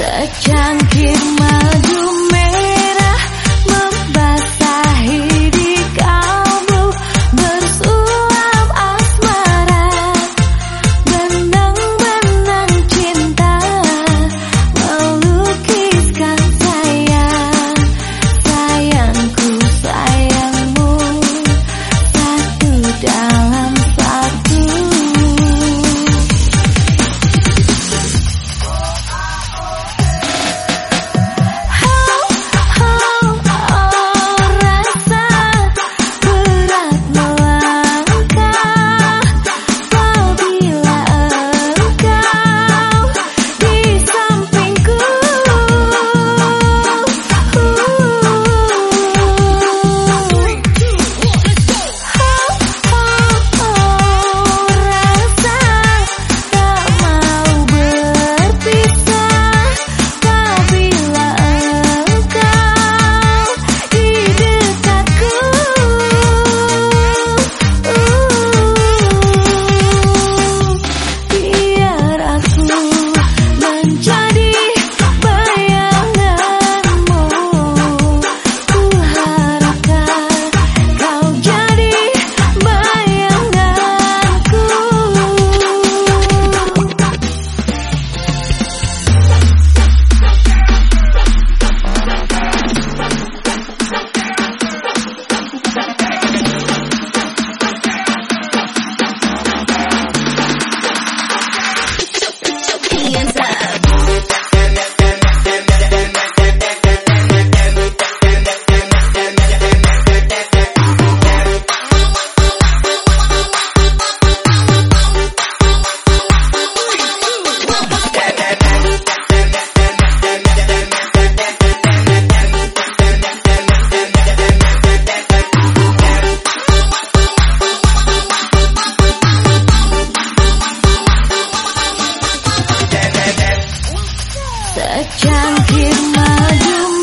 Secanggih madu Makin maju